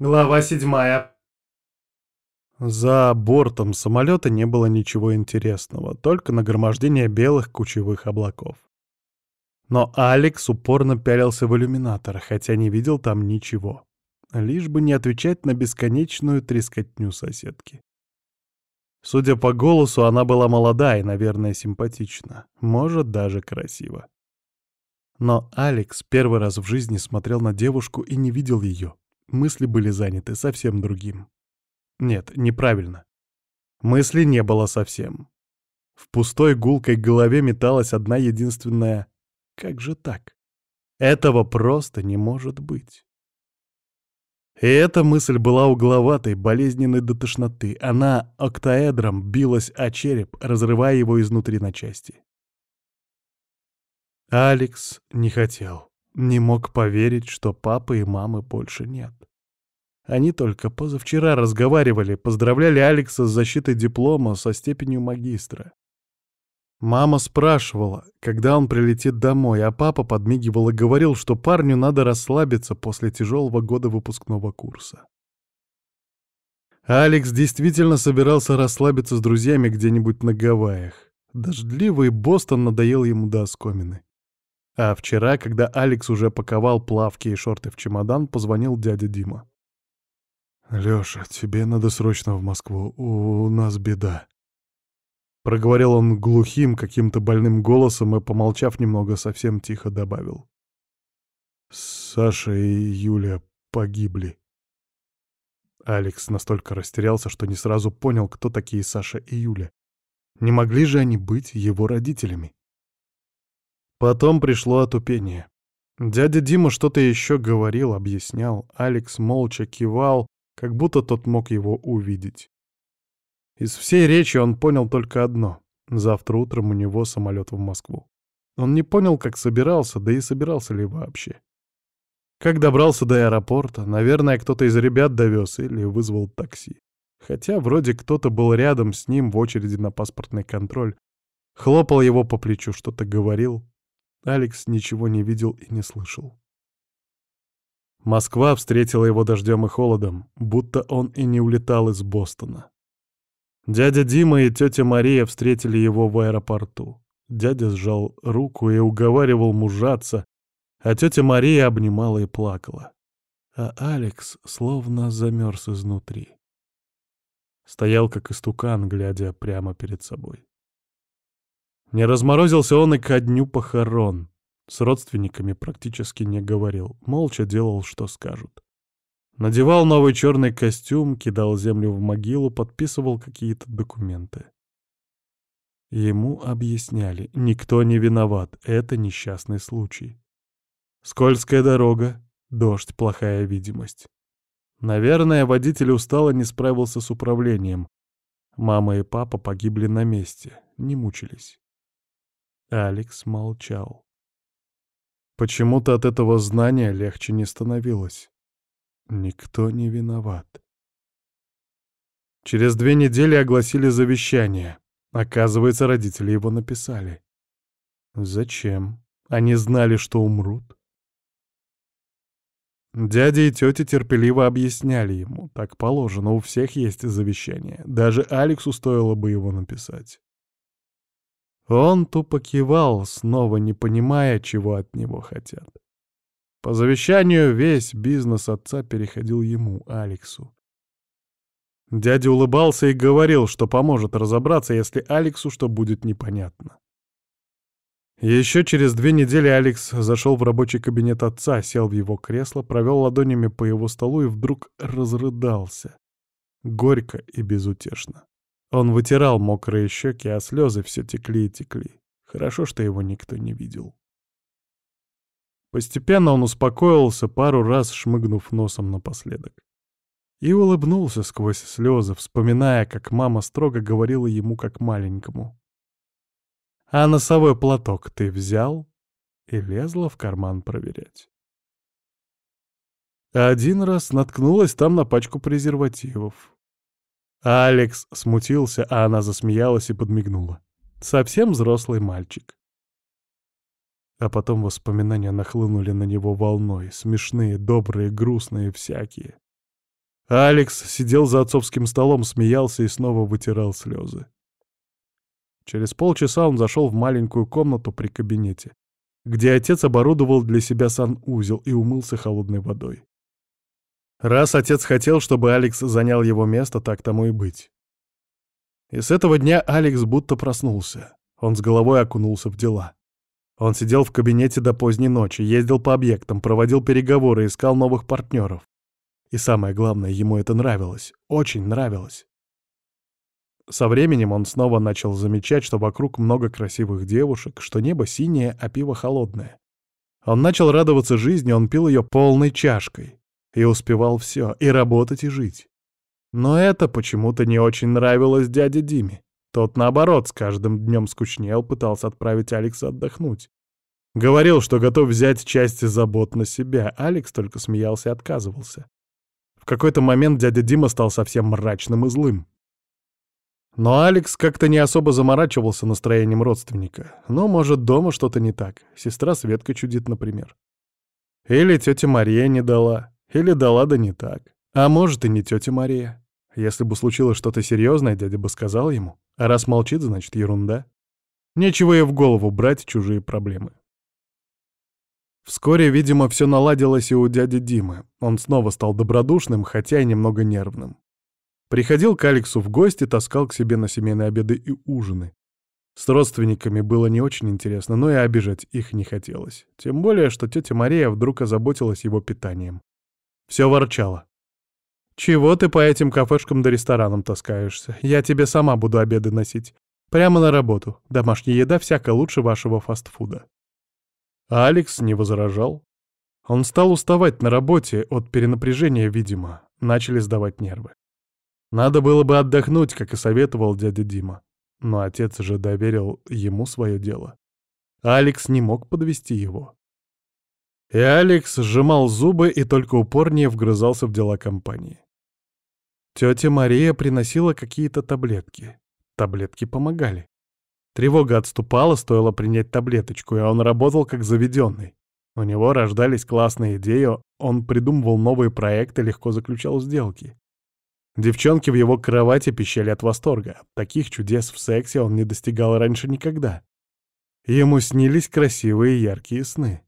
Глава седьмая. За бортом самолета не было ничего интересного, только нагромождение белых кучевых облаков. Но Алекс упорно пялился в иллюминатор, хотя не видел там ничего. Лишь бы не отвечать на бесконечную трескотню соседки. Судя по голосу, она была молода и, наверное, симпатична. Может, даже красива. Но Алекс первый раз в жизни смотрел на девушку и не видел ее. Мысли были заняты совсем другим. Нет, неправильно. Мысли не было совсем. В пустой гулкой голове металась одна единственная «Как же так? Этого просто не может быть». И эта мысль была угловатой, болезненной до тошноты. Она октаэдром билась о череп, разрывая его изнутри на части. Алекс не хотел. Не мог поверить, что папы и мамы больше нет. Они только позавчера разговаривали, поздравляли Алекса с защитой диплома со степенью магистра. Мама спрашивала, когда он прилетит домой, а папа подмигивал и говорил, что парню надо расслабиться после тяжелого года выпускного курса. Алекс действительно собирался расслабиться с друзьями где-нибудь на Гавайях. Дождливый Бостон надоел ему до оскомины. А вчера, когда Алекс уже паковал плавки и шорты в чемодан, позвонил дядя Дима. «Лёша, тебе надо срочно в Москву. У нас беда». Проговорил он глухим, каким-то больным голосом и, помолчав немного, совсем тихо добавил. «Саша и Юля погибли». Алекс настолько растерялся, что не сразу понял, кто такие Саша и Юля. Не могли же они быть его родителями? Потом пришло отупение. Дядя Дима что-то еще говорил, объяснял. Алекс молча кивал, как будто тот мог его увидеть. Из всей речи он понял только одно — завтра утром у него самолет в Москву. Он не понял, как собирался, да и собирался ли вообще. Как добрался до аэропорта, наверное, кто-то из ребят довез или вызвал такси. Хотя вроде кто-то был рядом с ним в очереди на паспортный контроль, хлопал его по плечу, что-то говорил, Алекс ничего не видел и не слышал. Москва встретила его дождем и холодом, будто он и не улетал из Бостона. Дядя Дима и тетя Мария встретили его в аэропорту. Дядя сжал руку и уговаривал мужаться, а тетя Мария обнимала и плакала. А Алекс словно замерз изнутри. Стоял как истукан, глядя прямо перед собой. Не разморозился он и ко дню похорон. С родственниками практически не говорил, молча делал, что скажут. Надевал новый черный костюм, кидал землю в могилу, подписывал какие-то документы. Ему объясняли, никто не виноват, это несчастный случай. Скользкая дорога, дождь, плохая видимость. Наверное, водитель устал и не справился с управлением. Мама и папа погибли на месте, не мучились. Алекс молчал. Почему-то от этого знания легче не становилось. Никто не виноват. Через две недели огласили завещание. Оказывается, родители его написали. Зачем? Они знали, что умрут. Дядя и тетя терпеливо объясняли ему. Так положено, у всех есть завещание. Даже Алексу стоило бы его написать. Он тупо кивал, снова не понимая, чего от него хотят. По завещанию весь бизнес отца переходил ему, Алексу. Дядя улыбался и говорил, что поможет разобраться, если Алексу что будет непонятно. Еще через две недели Алекс зашел в рабочий кабинет отца, сел в его кресло, провел ладонями по его столу и вдруг разрыдался. Горько и безутешно. Он вытирал мокрые щеки, а слезы все текли и текли. Хорошо, что его никто не видел. Постепенно он успокоился, пару раз шмыгнув носом напоследок. И улыбнулся сквозь слезы, вспоминая, как мама строго говорила ему как маленькому. «А носовой платок ты взял?» И лезла в карман проверять. Один раз наткнулась там на пачку презервативов. Алекс смутился, а она засмеялась и подмигнула. Совсем взрослый мальчик. А потом воспоминания нахлынули на него волной, смешные, добрые, грустные, всякие. Алекс сидел за отцовским столом, смеялся и снова вытирал слезы. Через полчаса он зашел в маленькую комнату при кабинете, где отец оборудовал для себя санузел и умылся холодной водой. Раз отец хотел, чтобы Алекс занял его место, так тому и быть. И с этого дня Алекс будто проснулся. Он с головой окунулся в дела. Он сидел в кабинете до поздней ночи, ездил по объектам, проводил переговоры, искал новых партнеров. И самое главное, ему это нравилось, очень нравилось. Со временем он снова начал замечать, что вокруг много красивых девушек, что небо синее, а пиво холодное. Он начал радоваться жизни, он пил ее полной чашкой. И успевал все, и работать, и жить. Но это почему-то не очень нравилось дяде Диме. Тот, наоборот, с каждым днем скучнел, пытался отправить Алекса отдохнуть. Говорил, что готов взять часть забот на себя. Алекс только смеялся и отказывался. В какой-то момент дядя Дима стал совсем мрачным и злым. Но Алекс как-то не особо заморачивался настроением родственника. Ну, может, дома что-то не так. Сестра Светка чудит, например. Или тетя Мария не дала. Или дала да не так. А может, и не тетя Мария. Если бы случилось что-то серьезное, дядя бы сказал ему. А раз молчит, значит, ерунда. Нечего ей в голову брать чужие проблемы. Вскоре, видимо, все наладилось и у дяди Димы. Он снова стал добродушным, хотя и немного нервным. Приходил к Алексу в гости, таскал к себе на семейные обеды и ужины. С родственниками было не очень интересно, но и обижать их не хотелось. Тем более, что тетя Мария вдруг озаботилась его питанием. Все ворчало. «Чего ты по этим кафешкам да ресторанам таскаешься? Я тебе сама буду обеды носить. Прямо на работу. Домашняя еда всяко лучше вашего фастфуда». Алекс не возражал. Он стал уставать на работе от перенапряжения, видимо. Начали сдавать нервы. Надо было бы отдохнуть, как и советовал дядя Дима. Но отец же доверил ему свое дело. Алекс не мог подвести его. И Алекс сжимал зубы и только упорнее вгрызался в дела компании. Тетя Мария приносила какие-то таблетки. Таблетки помогали. Тревога отступала, стоило принять таблеточку, и он работал как заведенный. У него рождались классные идеи, он придумывал новые проекты, легко заключал сделки. Девчонки в его кровати пищали от восторга. Таких чудес в сексе он не достигал раньше никогда. Ему снились красивые яркие сны.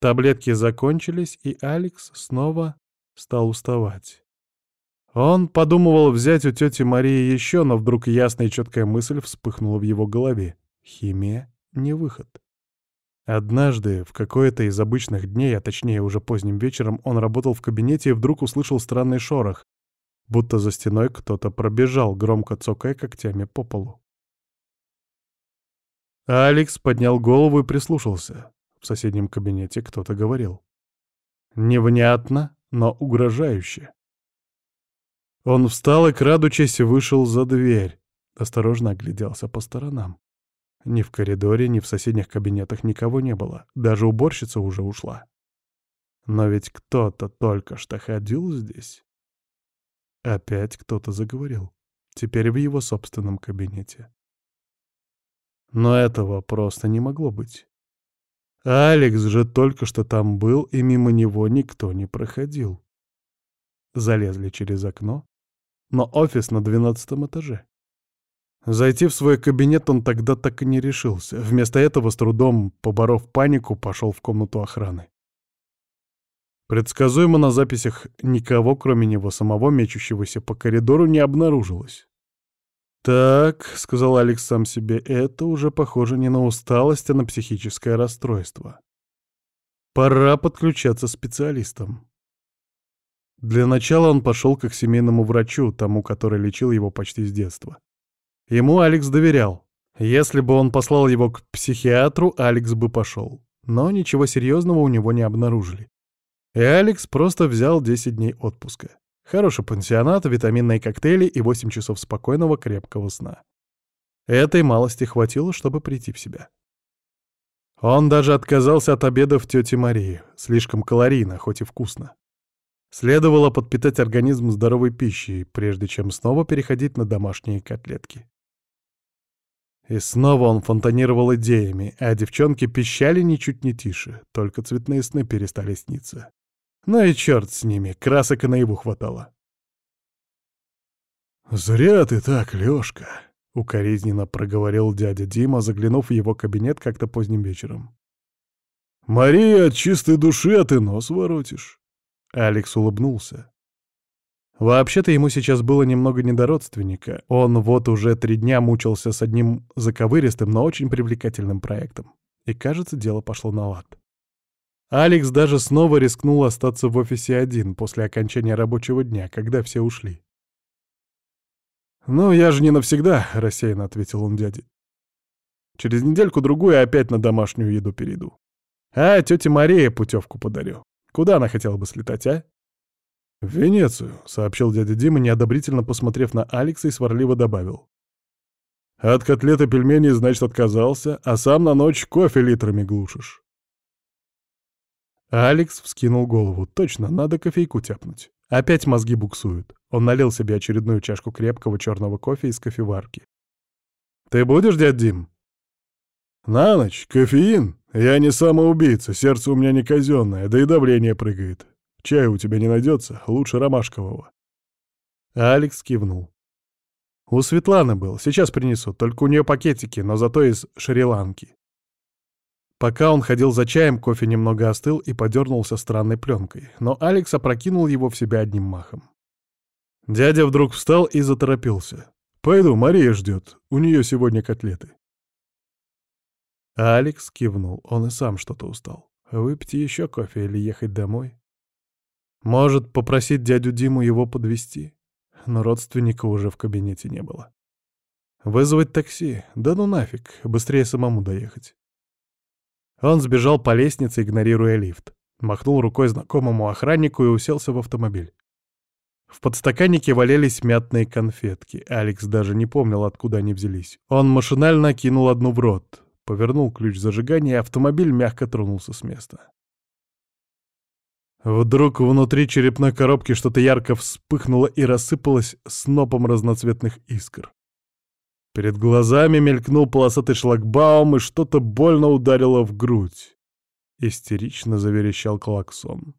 Таблетки закончились, и Алекс снова стал уставать. Он подумывал взять у тети Марии еще, но вдруг ясная и четкая мысль вспыхнула в его голове. Химия — не выход. Однажды, в какой-то из обычных дней, а точнее уже поздним вечером, он работал в кабинете и вдруг услышал странный шорох, будто за стеной кто-то пробежал, громко цокая когтями по полу. Алекс поднял голову и прислушался. В соседнем кабинете кто-то говорил. Невнятно, но угрожающе. Он встал и, крадучись, вышел за дверь. Осторожно огляделся по сторонам. Ни в коридоре, ни в соседних кабинетах никого не было. Даже уборщица уже ушла. Но ведь кто-то только что ходил здесь. Опять кто-то заговорил. Теперь в его собственном кабинете. Но этого просто не могло быть. Алекс же только что там был, и мимо него никто не проходил. Залезли через окно, но офис на двенадцатом этаже. Зайти в свой кабинет он тогда так и не решился. Вместо этого, с трудом поборов панику, пошел в комнату охраны. Предсказуемо на записях никого, кроме него самого, мечущегося по коридору, не обнаружилось. «Так», — сказал Алекс сам себе, — «это уже похоже не на усталость, а на психическое расстройство. Пора подключаться специалистам». Для начала он пошел к семейному врачу, тому, который лечил его почти с детства. Ему Алекс доверял. Если бы он послал его к психиатру, Алекс бы пошел. Но ничего серьезного у него не обнаружили. И Алекс просто взял 10 дней отпуска. Хороший пансионат, витаминные коктейли и 8 часов спокойного крепкого сна. Этой малости хватило, чтобы прийти в себя. Он даже отказался от обеда в тете Марии. Слишком калорийно, хоть и вкусно. Следовало подпитать организм здоровой пищей, прежде чем снова переходить на домашние котлетки. И снова он фонтанировал идеями, а девчонки пищали ничуть не тише, только цветные сны перестали сниться. Ну и черт с ними, красок и наяву хватало. «Зря ты так, Лёшка», — укоризненно проговорил дядя Дима, заглянув в его кабинет как-то поздним вечером. «Мария от чистой души, а ты нос воротишь». Алекс улыбнулся. Вообще-то ему сейчас было немного не до родственника. Он вот уже три дня мучился с одним заковыристым, но очень привлекательным проектом. И, кажется, дело пошло на лад. Алекс даже снова рискнул остаться в офисе один после окончания рабочего дня, когда все ушли. «Ну, я же не навсегда», — рассеянно ответил он дяде. «Через недельку-другую опять на домашнюю еду перейду. А тете Марии путевку подарю. Куда она хотела бы слетать, а?» «В Венецию», — сообщил дядя Дима, неодобрительно посмотрев на Алекса и сварливо добавил. «От котлеты пельменей, значит, отказался, а сам на ночь кофе литрами глушишь». Алекс вскинул голову. «Точно, надо кофейку тяпнуть. Опять мозги буксуют». Он налил себе очередную чашку крепкого черного кофе из кофеварки. «Ты будешь, дядь Дим?» «На ночь? Кофеин? Я не самоубийца, сердце у меня не казенное, да и давление прыгает. Чая у тебя не найдется, лучше ромашкового». Алекс кивнул. «У Светланы был, сейчас принесу, только у нее пакетики, но зато из Шри-Ланки». Пока он ходил за чаем, кофе немного остыл и подернулся странной пленкой, но Алекс опрокинул его в себя одним махом. Дядя вдруг встал и заторопился. «Пойду, Мария ждет, у нее сегодня котлеты». Алекс кивнул, он и сам что-то устал. Выпить еще кофе или ехать домой? Может, попросить дядю Диму его подвести? Но родственника уже в кабинете не было. Вызвать такси? Да ну нафиг, быстрее самому доехать. Он сбежал по лестнице, игнорируя лифт. Махнул рукой знакомому охраннику и уселся в автомобиль. В подстаканнике валялись мятные конфетки. Алекс даже не помнил, откуда они взялись. Он машинально кинул одну в рот, повернул ключ зажигания, и автомобиль мягко тронулся с места. Вдруг внутри черепной коробки что-то ярко вспыхнуло и рассыпалось снопом разноцветных искр. Перед глазами мелькнул полосатый шлагбаум, и что-то больно ударило в грудь. Истерично заверещал клаксон.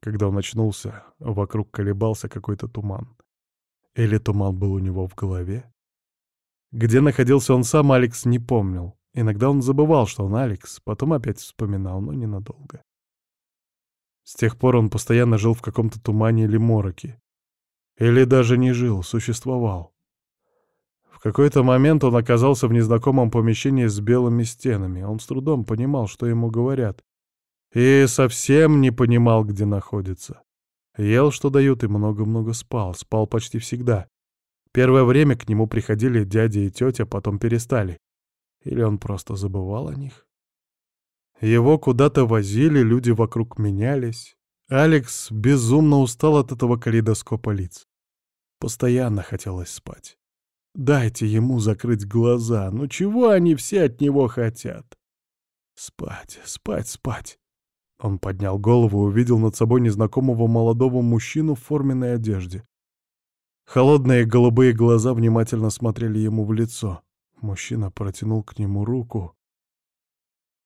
Когда он очнулся, вокруг колебался какой-то туман. Или туман был у него в голове? Где находился он сам, Алекс не помнил. Иногда он забывал, что он Алекс, потом опять вспоминал, но ненадолго. С тех пор он постоянно жил в каком-то тумане или мороке. Или даже не жил, существовал. Какой-то момент он оказался в незнакомом помещении с белыми стенами. Он с трудом понимал, что ему говорят. И совсем не понимал, где находится. Ел, что дают, и много-много спал. Спал почти всегда. Первое время к нему приходили дядя и тетя, потом перестали. Или он просто забывал о них? Его куда-то возили, люди вокруг менялись. Алекс безумно устал от этого калейдоскопа лиц. Постоянно хотелось спать. Дайте ему закрыть глаза. Ну чего они все от него хотят? Спать, спать, спать. Он поднял голову и увидел над собой незнакомого молодого мужчину в форменной одежде. Холодные голубые глаза внимательно смотрели ему в лицо. Мужчина протянул к нему руку.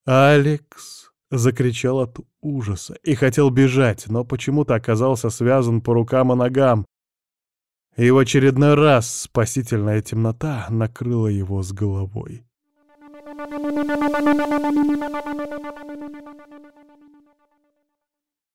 «Алекс!» — закричал от ужаса и хотел бежать, но почему-то оказался связан по рукам и ногам. И в очередной раз спасительная темнота накрыла его с головой.